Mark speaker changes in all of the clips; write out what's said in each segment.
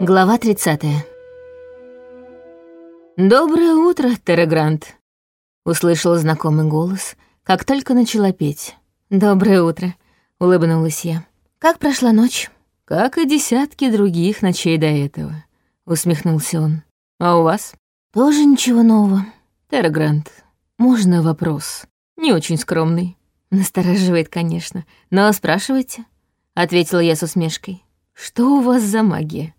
Speaker 1: Глава 30. «Доброе утро, Террагрант», — услышала знакомый голос, как только начала петь. «Доброе утро», — улыбнулась я. «Как прошла ночь?» «Как и десятки других ночей до этого», — усмехнулся он. «А у вас?» «Тоже ничего нового». «Террагрант, можно вопрос? Не очень скромный». Настораживает, конечно, но спрашивайте, — ответила я с усмешкой. Что у вас за магия?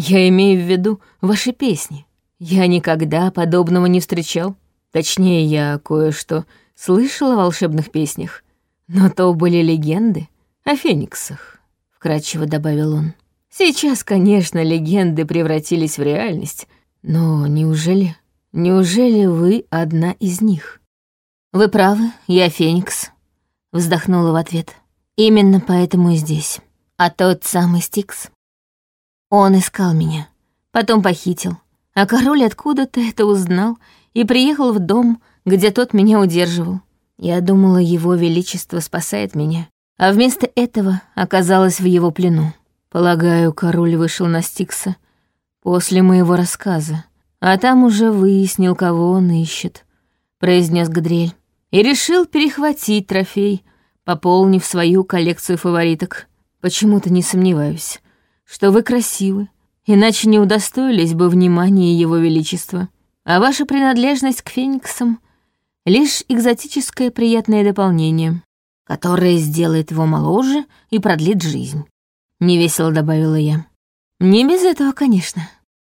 Speaker 1: Я имею в виду ваши песни. Я никогда подобного не встречал. Точнее, я кое-что слышала о волшебных песнях, но то были легенды о фениксах, — вкратчиво добавил он. Сейчас, конечно, легенды превратились в реальность, но неужели, неужели вы одна из них? Вы правы, я феникс, — вздохнула в ответ. Именно поэтому и здесь. А тот самый Стикс он искал меня, потом похитил, а король откуда-то это узнал и приехал в дом, где тот меня удерживал. Я думала, его величество спасает меня, а вместо этого оказалась в его плену. Полагаю, король вышел на Стикса после моего рассказа, а там уже выяснил, кого он ищет, произнес Гадриэль, и решил перехватить трофей, пополнив свою коллекцию фавориток. Почему-то не сомневаюсь что вы красивы, иначе не удостоились бы внимания Его Величества, а ваша принадлежность к фениксам — лишь экзотическое приятное дополнение, которое сделает его моложе и продлит жизнь», — невесело добавила я. «Не без этого, конечно.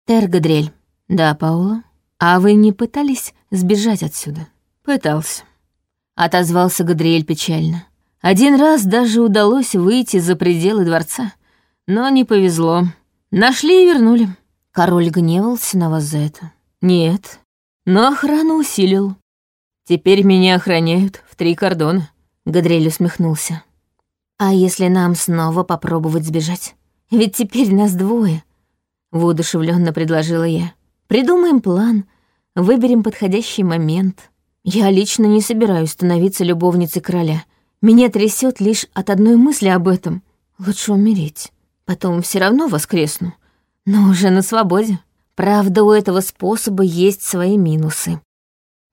Speaker 1: Тер Гадриэль». «Да, Паула. А вы не пытались сбежать отсюда?» «Пытался», — отозвался Гадриэль печально. «Один раз даже удалось выйти за пределы дворца» Но не повезло. Нашли и вернули. Король гневался на вас за это. Нет, но охрану усилил. Теперь меня охраняют в три кордона. Гадрель усмехнулся. А если нам снова попробовать сбежать? Ведь теперь нас двое. Воодушевленно предложила я. Придумаем план, выберем подходящий момент. Я лично не собираюсь становиться любовницей короля. Меня трясет лишь от одной мысли об этом. Лучше умереть. Потом все равно воскресну, но уже на свободе. Правда, у этого способа есть свои минусы.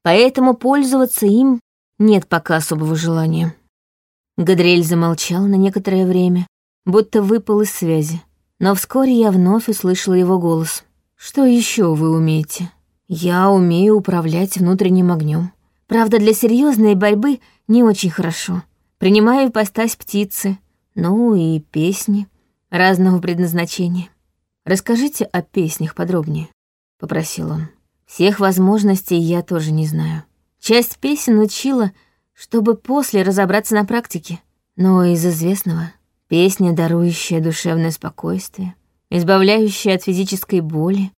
Speaker 1: Поэтому пользоваться им нет пока особого желания. Гадриэль замолчал на некоторое время, будто выпал из связи. Но вскоре я вновь услышала его голос. «Что еще вы умеете?» «Я умею управлять внутренним огнем. Правда, для серьезной борьбы не очень хорошо. Принимаю ипостась птицы, ну и песни разного предназначения. Расскажите о песнях подробнее, попросил он. Всех возможностей я тоже не знаю. Часть песен учила, чтобы после разобраться на практике. Но из известного — песня, дарующая душевное спокойствие, избавляющая от физической боли,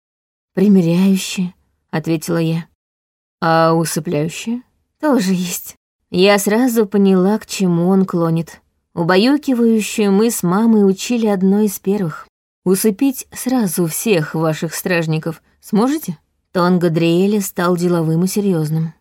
Speaker 1: примиряющая, — ответила я. А усыпляющая? Тоже есть. Я сразу поняла, к чему он клонит. Убаюкивающую мы с мамой учили одной из первых. Усыпить сразу всех ваших стражников сможете? Тон Гадриэля стал деловым и серьезным.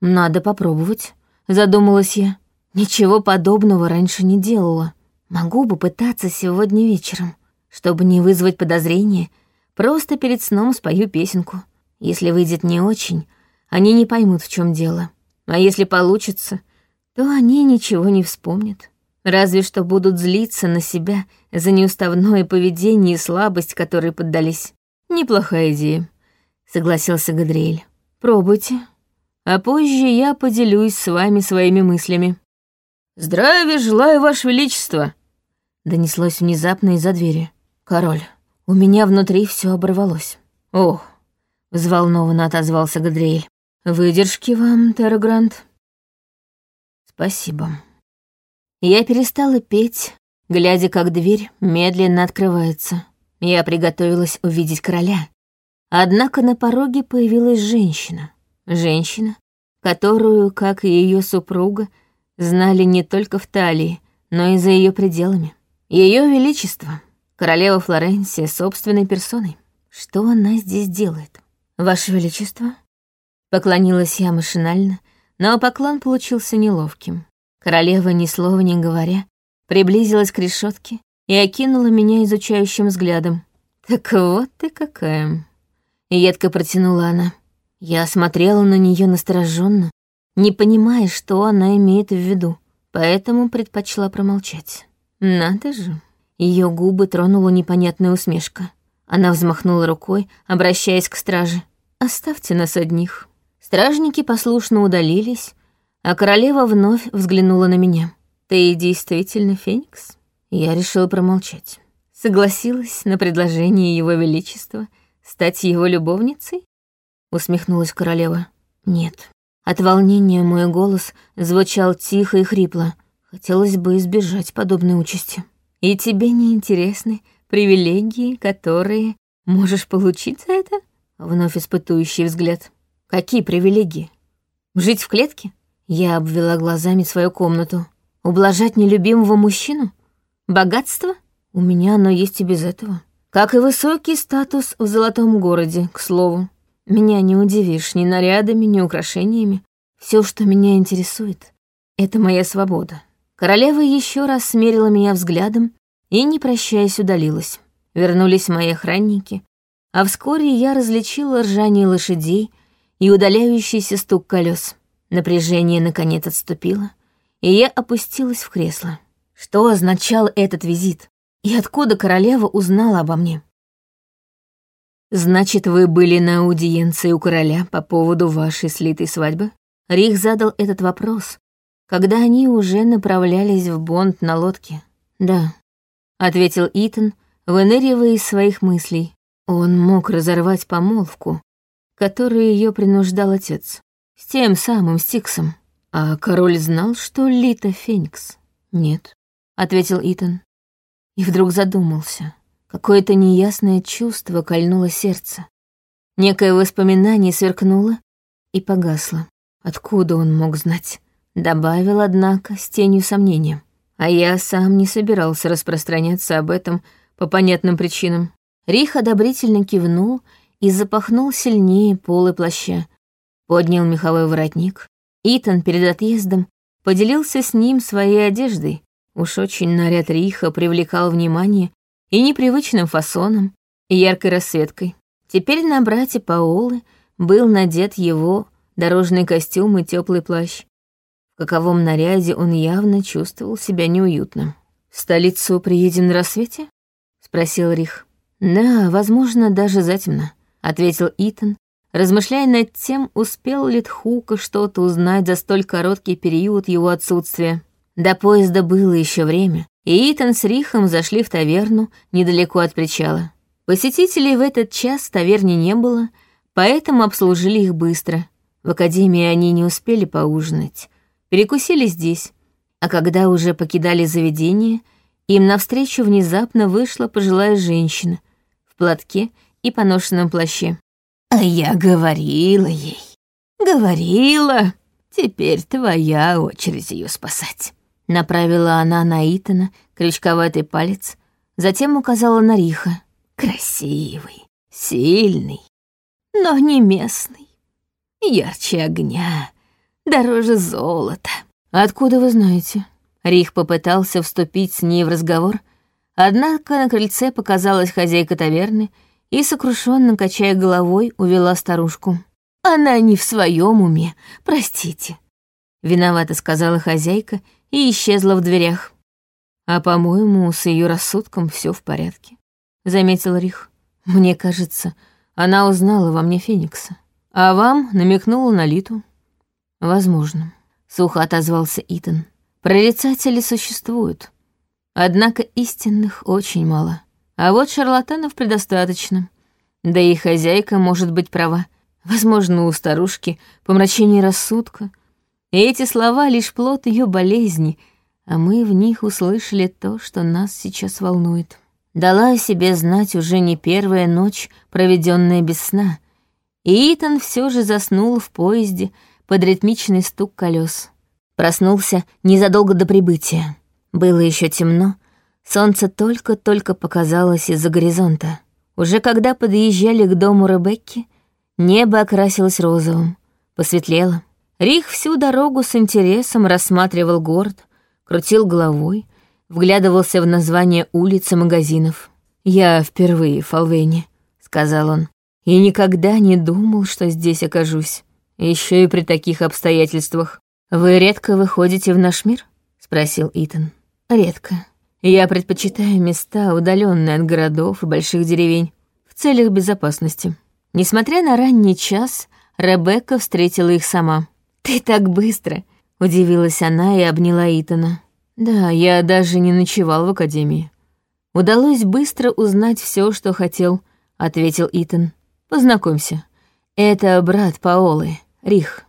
Speaker 1: Надо попробовать, задумалась я. Ничего подобного раньше не делала. Могу бы пытаться сегодня вечером, чтобы не вызвать подозрения. Просто перед сном спою песенку. Если выйдет не очень, они не поймут, в чем дело. А если получится, то они ничего не вспомнят. Разве что будут злиться на себя за неуставное поведение и слабость, которой поддались. Неплохая идея, согласился Гадриэль. Пробуйте. А позже я поделюсь с вами своими мыслями. Здравия желаю, Ваше Величество! Донеслось внезапно из-за двери. Король, у меня внутри все оборвалось. Ох, взволнованно отозвался Гадриэль. Выдержки вам, Террагрант. Спасибо. Я перестала петь, глядя, как дверь медленно открывается. Я приготовилась увидеть короля. Однако на пороге появилась женщина. Женщина, которую, как и ее супруга, знали не только в Талии, но и за ее пределами. Ее Величество, королева Флоренция собственной персоной. Что она здесь делает? Ваше Величество? Поклонилась я машинально, но поклон получился неловким. Королева, ни слова не говоря, приблизилась к решетке и окинула меня изучающим взглядом. «Так вот ты какая!» — едко протянула она. Я смотрела на нее настороженно, не понимая, что она имеет в виду, поэтому предпочла промолчать. Надо же. Ее губы тронула непонятная усмешка. Она взмахнула рукой, обращаясь к страже. «Оставьте нас одних». Стражники послушно удалились, а королева вновь взглянула на меня. «Ты действительно Феникс?» Я решила промолчать. Согласилась на предложение Его Величества стать его любовницей? Усмехнулась королева. Нет. От волнения мой голос звучал тихо и хрипло. Хотелось бы избежать подобной участи. И тебе не интересны привилегии, которые можешь получить за это? Вновь испытующий взгляд. Какие привилегии? Жить в клетке? Я обвела глазами свою комнату. Ублажать нелюбимого мужчину? Богатство? У меня оно есть и без этого. Как и высокий статус в золотом городе, к слову. Меня не удивишь ни нарядами, ни украшениями. Все, что меня интересует, это моя свобода. Королева еще раз смерила меня взглядом и, не прощаясь, удалилась. Вернулись мои охранники, а вскоре я различила ржание лошадей и удаляющийся стук колес. Напряжение наконец отступило, и я опустилась в кресло. Что означал этот визит? И откуда королева узнала обо мне? «Значит, вы были на аудиенции у короля по поводу вашей слитой свадьбы?» Рих задал этот вопрос, когда они уже направлялись в Бонд на лодке. «Да», — ответил Итан, выныривая из своих мыслей. Он мог разорвать помолвку, которую ее принуждал отец, с тем самым Стиксом. А король знал, что Лита Феникс? Нет, — ответил Итан. И вдруг задумался. Какое-то неясное чувство кольнуло сердце. Некое воспоминание сверкнуло и погасло. Откуда он мог знать? Добавил, однако, с тенью сомнения. А я сам не собирался распространяться об этом по понятным причинам. Рих одобрительно кивнул и запахнул сильнее полы плаща. Поднял меховой воротник. Итан перед отъездом поделился с ним своей одеждой. Уж очень наряд Риха привлекал внимание и непривычным фасоном, и яркой расцветкой. Теперь на брате Паолы был надет его дорожный костюм и теплый плащ. В каковом наряде он явно чувствовал себя неуютно. «В столицу приедем на рассвете?» — спросил Рих. «Да, возможно, даже затемно», — ответил Итан, размышляя над тем, успел ли Тхука что-то узнать за столь короткий период его отсутствия. До поезда было еще время, и Итан с Рихом зашли в таверну недалеко от причала. Посетителей в этот час в таверне не было, поэтому обслужили их быстро. В академии они не успели поужинать, перекусили здесь, а когда уже покидали заведение, им навстречу внезапно вышла пожилая женщина в платке и поношенном плаще. «А я говорила ей, говорила, теперь твоя очередь ее спасать». Направила она на Итана крючковатый палец, затем указала на Риха. Красивый, сильный, но не местный. Ярче огня, дороже золота. Откуда вы знаете? Рих попытался вступить с ней в разговор, однако на крыльце показалась хозяйка таверны и, сокрушенно качая головой, увела старушку. «Она не в своем уме, простите», — виновата сказала хозяйка и исчезла в дверях. А, по-моему, с ее рассудком все в порядке, заметил Рих. Мне кажется, она узнала во мне Феникса. А вам намекнула на Литу. Возможно, сухо отозвался Итан. Прорицатели существуют, однако истинных очень мало. А вот шарлатанов предостаточно. Да и хозяйка может быть права. Возможно, у старушки помрачение рассудка, и эти слова — лишь плод ее болезни, а мы в них услышали то, что нас сейчас волнует. Дала о себе знать уже не первая ночь, проведенная без сна, и Итан все же заснул в поезде под ритмичный стук колес. Проснулся незадолго до прибытия. Было еще темно, солнце только-только показалось из-за горизонта. Уже когда подъезжали к дому Ребекки, небо окрасилось розовым, посветлело. Рих всю дорогу с интересом рассматривал город, крутил головой, вглядывался в названия улиц и магазинов. «Я впервые в Фалвейне», — сказал он, — «и никогда не думал, что здесь окажусь, еще и при таких обстоятельствах. Вы редко выходите в наш мир?» — спросил Итан. «Редко. Я предпочитаю места, удаленные от городов и больших деревень, в целях безопасности». Несмотря на ранний час, Ребекка встретила их сама. «Ты так быстро!» — удивилась она и обняла Итана. «Да, я даже не ночевал в академии. Удалось быстро узнать все, что хотел», — ответил Итан. «Познакомься. Это брат Паолы, Рих».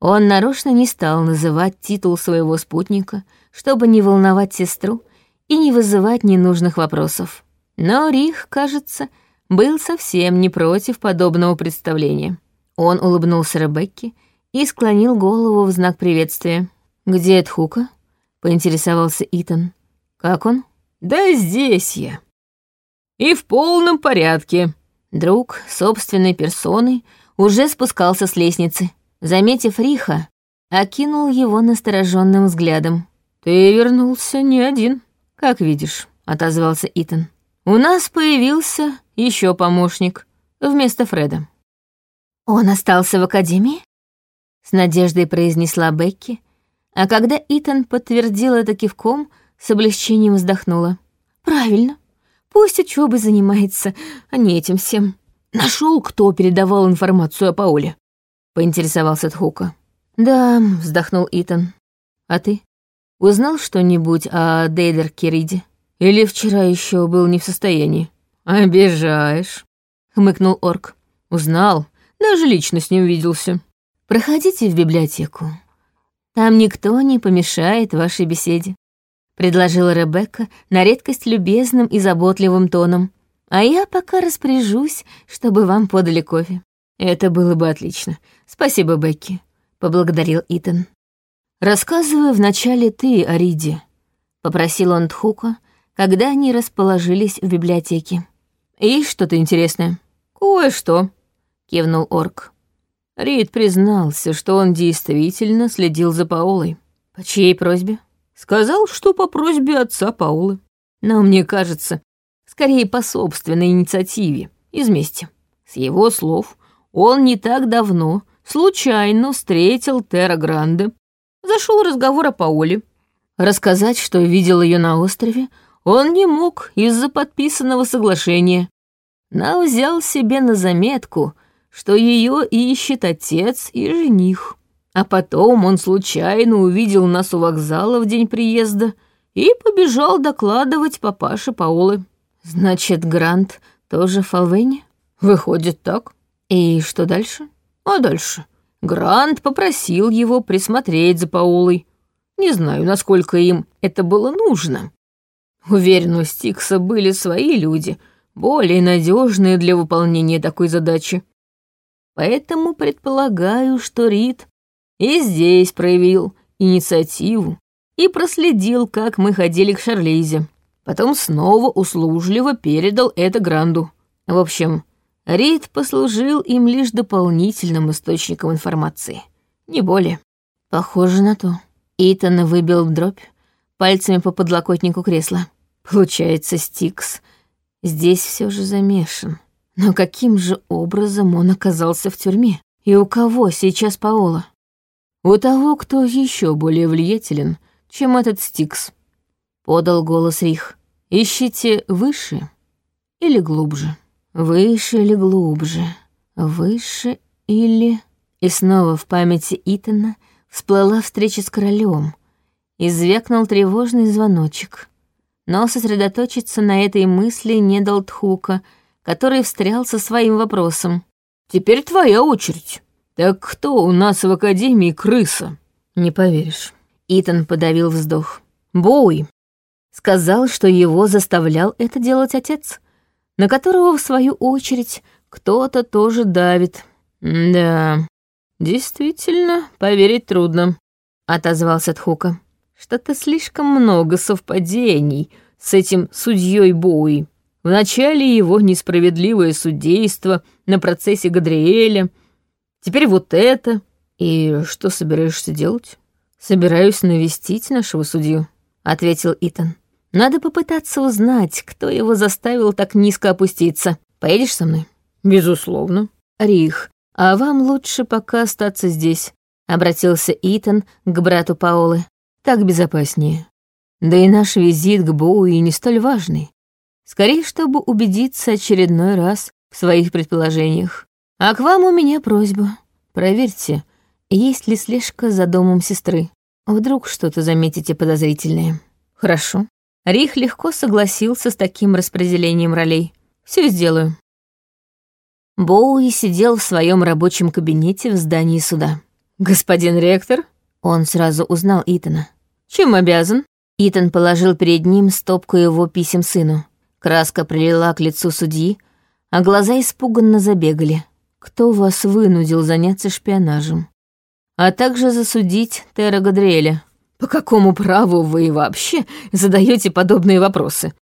Speaker 1: Он нарочно не стал называть титул своего спутника, чтобы не волновать сестру и не вызывать ненужных вопросов. Но Рих, кажется, был совсем не против подобного представления. Он улыбнулся Ребекке и склонил голову в знак приветствия. «Где Эдхука?» — поинтересовался Итан. «Как он?»
Speaker 2: «Да здесь я. И в полном порядке».
Speaker 1: Друг собственной персоной уже спускался с лестницы. Заметив Риха, окинул его настороженным взглядом.
Speaker 2: «Ты вернулся не один,
Speaker 1: как видишь», — отозвался Итан. «У нас появился еще помощник вместо Фреда». «Он остался в академии?» С надеждой произнесла Бекки, а когда Итан подтвердил это кивком, с облегчением вздохнула. «Правильно. Пусть учебой занимается, а не этим всем. Нашел, кто передавал информацию о Пауле?» Поинтересовался Тхука. «Да», — вздохнул Итан. «А ты? Узнал что-нибудь о Дейдер Кириде? Или вчера еще был не в состоянии?»
Speaker 2: «Обижаешь», —
Speaker 1: хмыкнул орк.
Speaker 2: «Узнал, даже лично с ним виделся».
Speaker 1: «Проходите в библиотеку. Там никто не помешает вашей беседе», — предложила Ребекка на редкость любезным и заботливым тоном. «А я пока распоряжусь, чтобы вам подали кофе». «Это было бы отлично. Спасибо, Бекки», — поблагодарил Итан. «Рассказывай вначале ты о Риде», — попросил он Тхука, когда они расположились в библиотеке. Есть что-то интересное?»
Speaker 2: «Кое-что», — кивнул
Speaker 1: орк.
Speaker 2: Рид признался, что он действительно следил за Паолой.
Speaker 1: «По чьей просьбе?»
Speaker 2: «Сказал, что по просьбе отца Паулы.
Speaker 1: Но мне кажется, скорее по собственной инициативе, из мести. С его слов, он не так давно случайно встретил Терра Гранде. Зашел разговор о Паоле. Рассказать, что видел ее на острове, он не мог из-за подписанного соглашения, но взял себе на заметку, что ее ищет отец и жених. А потом он случайно увидел нас у вокзала в день приезда и побежал докладывать папаше Паолы. Значит, Грант тоже в Фалвене?
Speaker 2: Выходит так.
Speaker 1: И что дальше?
Speaker 2: А дальше? Грант попросил его присмотреть за Паолой. Не знаю, насколько им это было нужно. Уверен, у Стикса были свои люди, более надежные для выполнения такой задачи. Поэтому предполагаю, что Рид и здесь проявил инициативу и проследил, как мы ходили к Шарлейзе. Потом снова услужливо передал это Гранду. В общем, Рид послужил им лишь дополнительным источником информации. Не более.
Speaker 1: Похоже на то. Итан выбил дробь пальцами по подлокотнику кресла. Получается, Стикс здесь все же замешан. Но каким же образом он оказался в тюрьме? И у кого сейчас Паола? У того, кто еще более влиятелен, чем этот Стикс. Подал голос Рих. Ищите выше или глубже? Выше или глубже? Выше или... И снова в памяти Итана всплыла встреча с королем, и звякнул тревожный звоночек но сосредоточиться на этой мысли не дал Тхука, который встрял со своим вопросом.
Speaker 2: «Теперь твоя очередь. Так кто у нас в Академии крыса?»
Speaker 1: «Не поверишь». Итан подавил вздох. «Боуи. Сказал, что его заставлял это делать отец, на которого, в свою очередь, кто-то тоже давит».
Speaker 2: «Да, действительно, поверить трудно», — отозвался Тхука. Что-то слишком много совпадений с этим судьей Боуи. Вначале его несправедливое судейство на процессе Гадриэля, теперь вот это. И что собираешься делать?
Speaker 1: Собираюсь навестить нашего судью, ответил Итан. Надо попытаться узнать, кто его заставил так низко опуститься. Поедешь со мной?
Speaker 2: Безусловно.
Speaker 1: Рих, а вам лучше пока остаться здесь, обратился Итан к брату Паолы. Так безопаснее. Да и наш визит к Боуи не столь важный. Скорее, чтобы убедиться очередной раз в своих предположениях. А к вам у меня просьба. Проверьте, есть ли слежка за домом сестры. Вдруг что-то заметите подозрительное. Хорошо. Рих легко согласился с таким распределением ролей. Все сделаю. Боуи сидел в своем рабочем кабинете в здании суда.
Speaker 2: «Господин ректор?»
Speaker 1: Он сразу узнал Итана.
Speaker 2: «Чем обязан?»
Speaker 1: Итан положил перед ним стопку его писем сыну. Краска прилила к лицу судьи, а глаза испуганно забегали. Кто вас вынудил заняться шпионажем? А также засудить Тера Гадриэля?
Speaker 2: По какому праву вы вообще задаете подобные вопросы?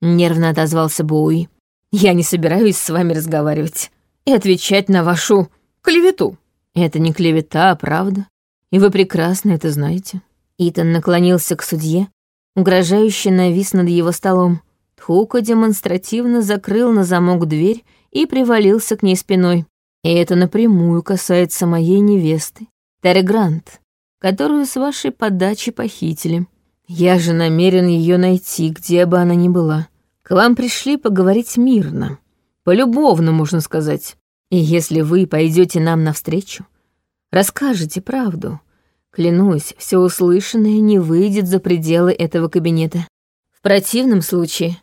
Speaker 1: Нервно отозвался Боуи.
Speaker 2: Я не собираюсь с вами разговаривать и отвечать на вашу клевету.
Speaker 1: Это не клевета, а правда. И вы прекрасно это знаете. Итан наклонился к судье, угрожающе навис над его столом. Тхука демонстративно закрыл на замок дверь и привалился к ней спиной. И это напрямую касается моей невесты, Терри Грант, которую с вашей подачи похитили. Я же намерен ее найти, где бы она ни была. К вам пришли поговорить мирно. Полюбовно, можно сказать. И если вы пойдете нам навстречу, расскажете правду. Клянусь, все услышанное не выйдет за пределы этого кабинета. В противном случае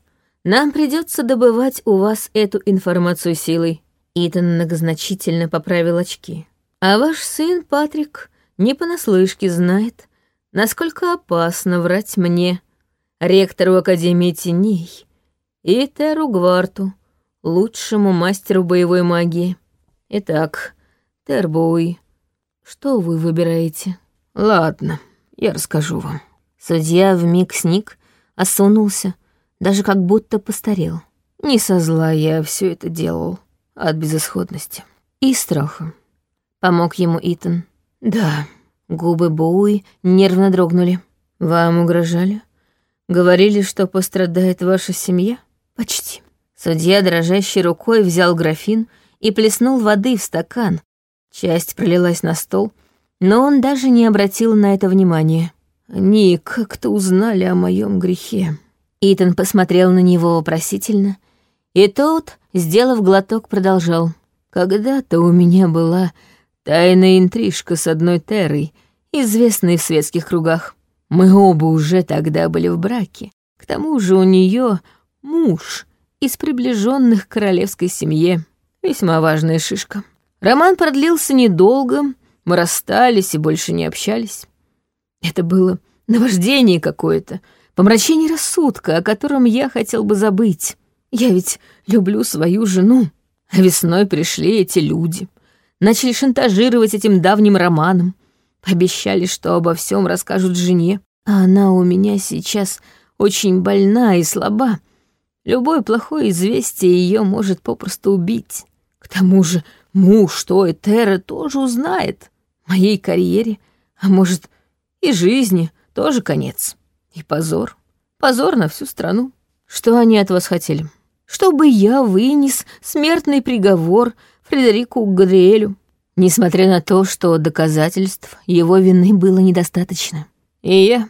Speaker 1: нам придется добывать у вас эту информацию силой. Итан многозначительно поправил очки. А ваш сын Патрик не понаслышке знает, насколько опасно врать мне, ректору Академии Теней, и Теру Гварту, лучшему мастеру боевой магии. Итак, Тербоуи, что вы выбираете?
Speaker 2: Ладно, я расскажу вам.
Speaker 1: Судья вмиг сник, осунулся, даже как будто постарел. Не со зла я все это делал, а от безысходности и страха. Помог ему Итан. Да, губы Боуи нервно дрогнули. Вам угрожали? Говорили, что пострадает ваша семья? Почти. Судья дрожащей рукой взял графин и плеснул воды в стакан. Часть пролилась на стол, но он даже не обратил на это внимания. Они как-то узнали о моем грехе. Итан посмотрел на него вопросительно, и тот, сделав глоток, продолжал. «Когда-то у меня была тайная интрижка с одной Терой, известной в светских кругах. Мы оба уже тогда были в браке. К тому же у нее муж из приближенных к королевской семье. Весьма важная шишка. Роман продлился недолго, мы расстались и больше не общались. Это было наваждение какое-то, помрачение рассудка, о котором я хотел бы забыть. Я ведь люблю свою жену. А весной пришли эти люди. Начали шантажировать этим давним романом. Пообещали, что обо всем расскажут жене. А она у меня сейчас очень больна и слаба. Любое плохое известие ее может попросту убить. К тому же муж той Терры тоже узнает. Моей карьере, а может и жизни, тоже конец. И позор. Позор на всю страну. Что они от вас хотели? Чтобы я вынес смертный приговор Фредерику Гадриэлю, несмотря на то, что доказательств его вины было недостаточно. И я...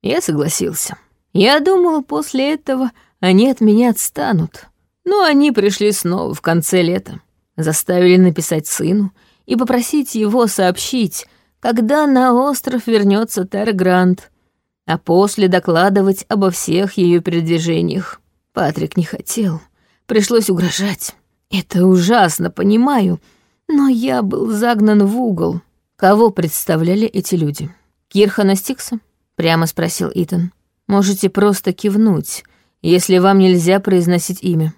Speaker 1: я согласился. Я думал, после этого они от меня отстанут. Но они пришли снова в конце лета. Заставили написать сыну и попросить его сообщить, когда на остров вернется Тергрант, а после докладывать обо всех ее передвижениях. Патрик не хотел. Пришлось угрожать. Это ужасно, понимаю, но я был загнан в угол. Кого представляли эти люди? Кирхана Стикса? Прямо спросил Итан. Можете просто кивнуть, если вам нельзя произносить имя.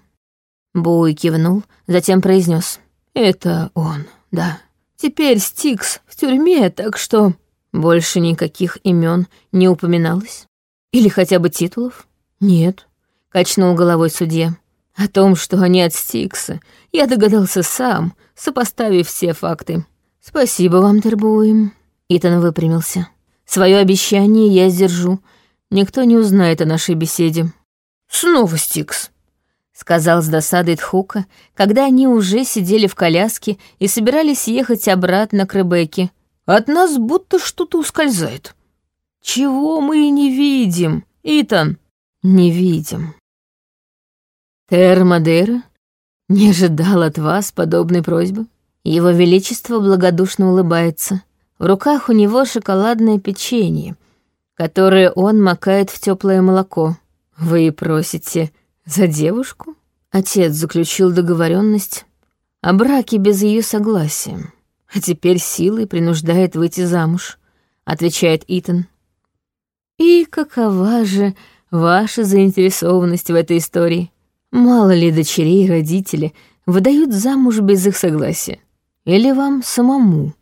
Speaker 1: Буй кивнул, затем произнес: «Это он, да. Теперь Стикс в тюрьме, так что больше никаких имен не упоминалось? Или хотя бы титулов? Нет, качнул головой судья. О том, что они от Стикса, я догадался сам, сопоставив все факты. Спасибо вам, Тербуем. Итан выпрямился. Свое обещание я сдержу,
Speaker 2: никто не узнает о нашей беседе.
Speaker 1: Снова Стикс,
Speaker 2: сказал с досадой Тхука, когда они уже сидели в коляске и собирались ехать обратно к Ребекке.
Speaker 1: От нас будто что-то ускользает.
Speaker 2: Чего мы не видим, Итан?
Speaker 1: Не видим.
Speaker 2: Термадера не ожидал от вас подобной просьбы. Его Величество благодушно улыбается. В руках у него шоколадное печенье, которое он макает в теплое молоко. Вы просите за девушку? Отец заключил договоренность о браке без ее согласия, а теперь силой принуждает выйти замуж, отвечает Итан. И какова же ваша заинтересованность в этой истории? Мало ли дочерей родители выдают замуж без их согласия? Или вам самому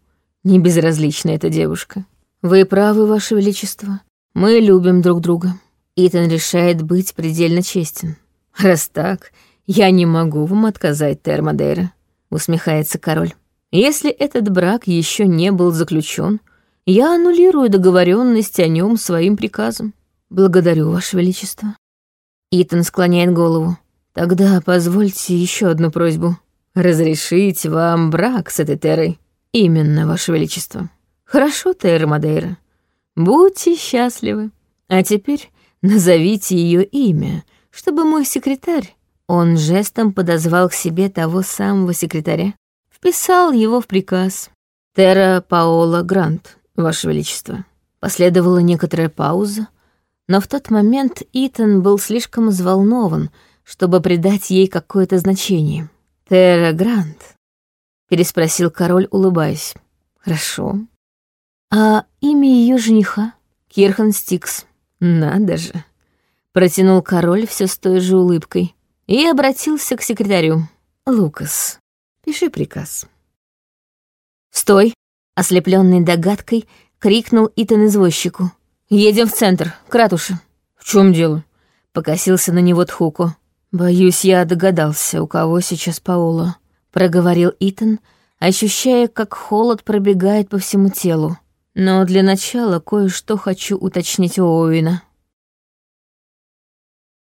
Speaker 2: не безразлична эта девушка? Вы правы, ваше величество. Мы любим друг друга. Итан решает быть предельно честен. Раз так, я не могу вам отказать, Термадейра, усмехается король. Если этот брак еще не был заключен, я аннулирую договоренность о нем своим приказом. Благодарю, Ваше Величество. Итан склоняет голову. Тогда позвольте еще одну просьбу. Разрешить вам брак с этой Терой. Именно, Ваше Величество. Хорошо, Терра Мадейра. Будьте счастливы. А теперь назовите ее имя, чтобы мой секретарь он жестом подозвал к себе того самого секретаря, вписал его в приказ. «Терра Паола Грант, Ваше Величество». Последовала некоторая пауза, но в тот момент Итан был слишком взволнован, чтобы придать ей какое-то значение. «Терра Грант», — переспросил король, улыбаясь. «Хорошо. А имя ее жениха? Кирхан Стикс. Надо же!» Протянул король все с той же улыбкой и обратился к секретарю. «Лукас, пиши приказ». «Стой!» — ослепленный догадкой, крикнул Итан извозчику. «Едем в центр, к ратуше».
Speaker 1: «В чем дело?»
Speaker 2: — покосился на него Тхуко. «Боюсь, я догадался, у кого сейчас Паула», — проговорил Итан, ощущая, как холод пробегает по всему телу. «Но для начала кое-что хочу уточнить у Оуэна».